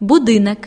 будинок.